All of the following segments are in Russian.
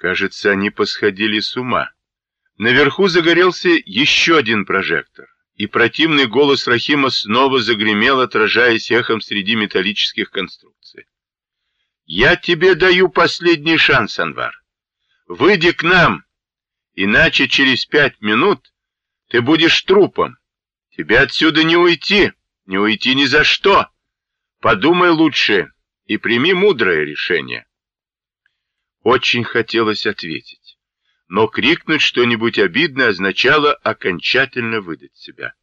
Кажется, они посходили с ума. Наверху загорелся еще один прожектор, и противный голос Рахима снова загремел, отражаясь эхом среди металлических конструкций. «Я тебе даю последний шанс, Анвар. Выйди к нам, иначе через пять минут ты будешь трупом. Тебе отсюда не уйти, не уйти ни за что. Подумай лучше и прими мудрое решение». Очень хотелось ответить, но крикнуть что-нибудь обидное означало окончательно выдать себя.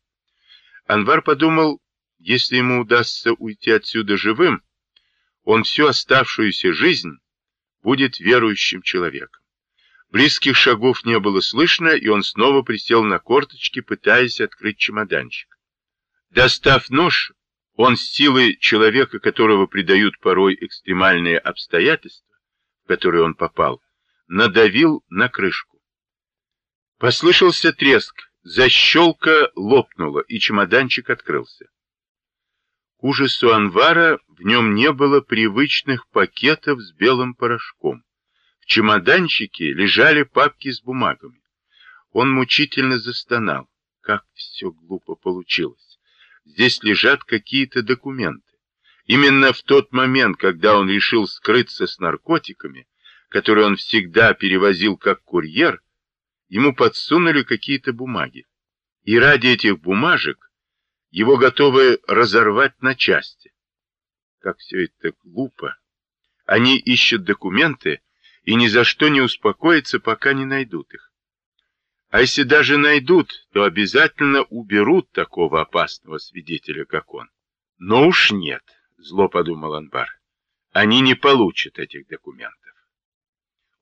Анвар подумал, если ему удастся уйти отсюда живым, он всю оставшуюся жизнь будет верующим человеком. Близких шагов не было слышно, и он снова присел на корточки, пытаясь открыть чемоданчик. Достав нож, он с силой человека, которого придают порой экстремальные обстоятельства, в который он попал, надавил на крышку. Послышался треск, защелка лопнула, и чемоданчик открылся. К ужасу Анвара в нем не было привычных пакетов с белым порошком. В чемоданчике лежали папки с бумагами. Он мучительно застонал. Как все глупо получилось. Здесь лежат какие-то документы. Именно в тот момент, когда он решил скрыться с наркотиками, которые он всегда перевозил как курьер, ему подсунули какие-то бумаги. И ради этих бумажек его готовы разорвать на части. Как все это глупо. Они ищут документы и ни за что не успокоятся, пока не найдут их. А если даже найдут, то обязательно уберут такого опасного свидетеля, как он. Но уж нет. Зло подумал Анвар. Они не получат этих документов.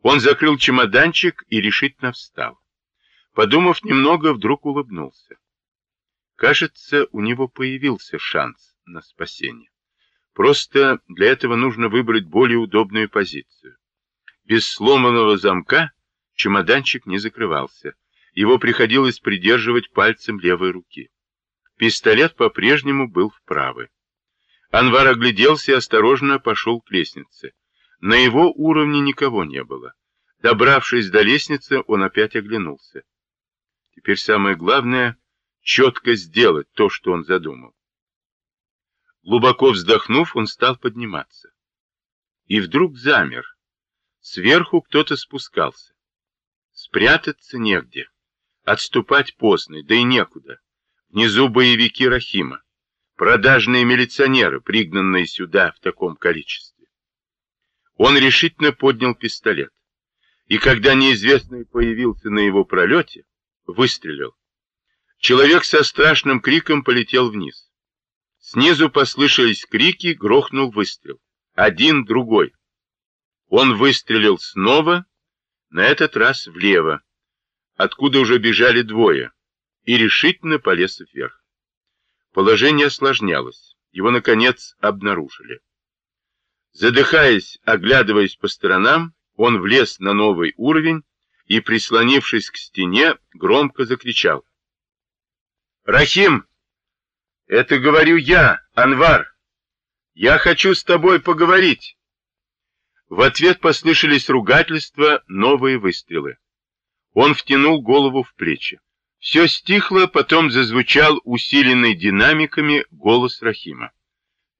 Он закрыл чемоданчик и решительно встал. Подумав немного, вдруг улыбнулся. Кажется, у него появился шанс на спасение. Просто для этого нужно выбрать более удобную позицию. Без сломанного замка чемоданчик не закрывался. Его приходилось придерживать пальцем левой руки. Пистолет по-прежнему был в правой. Анвар огляделся и осторожно пошел к лестнице. На его уровне никого не было. Добравшись до лестницы, он опять оглянулся. Теперь самое главное — четко сделать то, что он задумал. Глубоко вздохнув, он стал подниматься. И вдруг замер. Сверху кто-то спускался. Спрятаться негде. Отступать поздно, да и некуда. Внизу боевики Рахима продажные милиционеры, пригнанные сюда в таком количестве. Он решительно поднял пистолет, и когда неизвестный появился на его пролете, выстрелил. Человек со страшным криком полетел вниз. Снизу послышались крики, грохнул выстрел. Один, другой. Он выстрелил снова, на этот раз влево, откуда уже бежали двое, и решительно полез вверх. Положение осложнялось. Его, наконец, обнаружили. Задыхаясь, оглядываясь по сторонам, он влез на новый уровень и, прислонившись к стене, громко закричал. «Рахим! Это говорю я, Анвар! Я хочу с тобой поговорить!» В ответ послышались ругательства, новые выстрелы. Он втянул голову в плечи. Все стихло, потом зазвучал усиленный динамиками голос Рахима.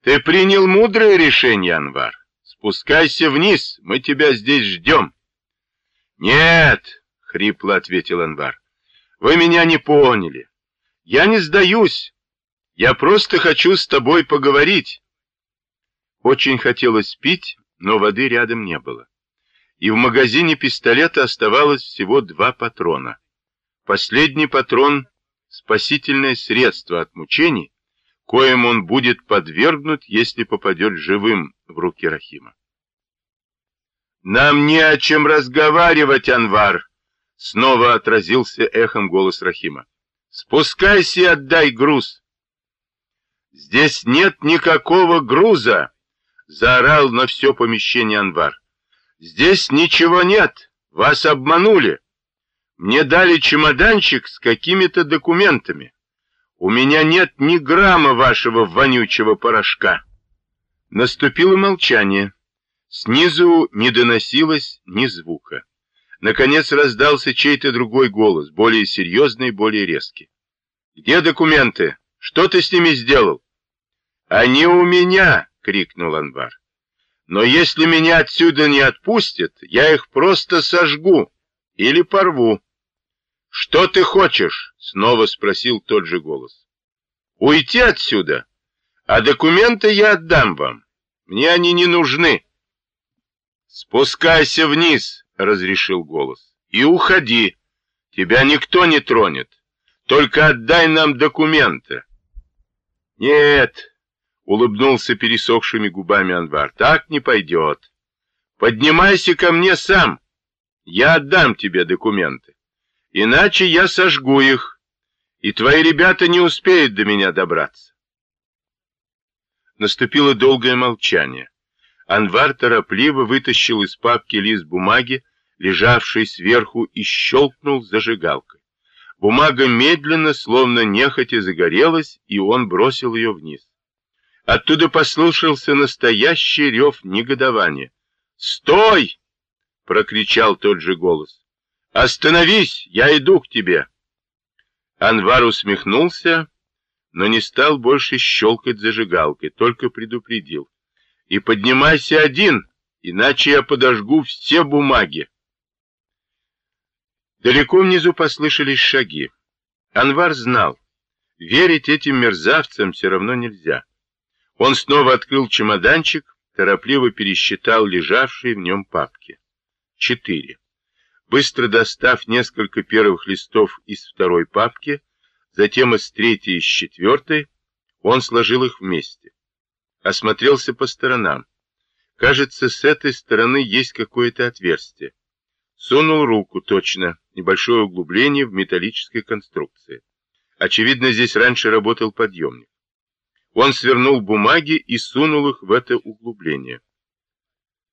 «Ты принял мудрое решение, Анвар. Спускайся вниз, мы тебя здесь ждем». «Нет», — хрипло ответил Анвар, — «вы меня не поняли. Я не сдаюсь. Я просто хочу с тобой поговорить». Очень хотелось пить, но воды рядом не было. И в магазине пистолета оставалось всего два патрона — Последний патрон — спасительное средство от мучений, коим он будет подвергнут, если попадет живым в руки Рахима. «Нам не о чем разговаривать, Анвар!» — снова отразился эхом голос Рахима. «Спускайся и отдай груз!» «Здесь нет никакого груза!» — заорал на все помещение Анвар. «Здесь ничего нет! Вас обманули!» Мне дали чемоданчик с какими-то документами. У меня нет ни грамма вашего вонючего порошка. Наступило молчание. Снизу не доносилось ни звука. Наконец раздался чей-то другой голос, более серьезный более резкий. «Где документы? Что ты с ними сделал?» «Они у меня!» — крикнул Анвар. «Но если меня отсюда не отпустят, я их просто сожгу или порву». «Что ты хочешь?» — снова спросил тот же голос. «Уйти отсюда, а документы я отдам вам. Мне они не нужны». «Спускайся вниз», — разрешил голос, — «и уходи. Тебя никто не тронет. Только отдай нам документы». «Нет», — улыбнулся пересохшими губами Анвар, — «так не пойдет. Поднимайся ко мне сам. Я отдам тебе документы. Иначе я сожгу их, и твои ребята не успеют до меня добраться». Наступило долгое молчание. Анвар торопливо вытащил из папки лист бумаги, лежавший сверху, и щелкнул зажигалкой. Бумага медленно, словно нехотя загорелась, и он бросил ее вниз. Оттуда послышался настоящий рев негодования. «Стой!» — прокричал тот же голос. «Остановись! Я иду к тебе!» Анвар усмехнулся, но не стал больше щелкать зажигалкой, только предупредил и поднимайся один, иначе я подожгу все бумаги. Далеко внизу послышались шаги. Анвар знал, верить этим мерзавцам все равно нельзя. Он снова открыл чемоданчик, торопливо пересчитал лежавшие в нем папки. Четыре. Быстро достав несколько первых листов из второй папки, затем из третьей и из четвертой, он сложил их вместе осмотрелся по сторонам. Кажется, с этой стороны есть какое-то отверстие. Сунул руку, точно, небольшое углубление в металлической конструкции. Очевидно, здесь раньше работал подъемник. Он свернул бумаги и сунул их в это углубление.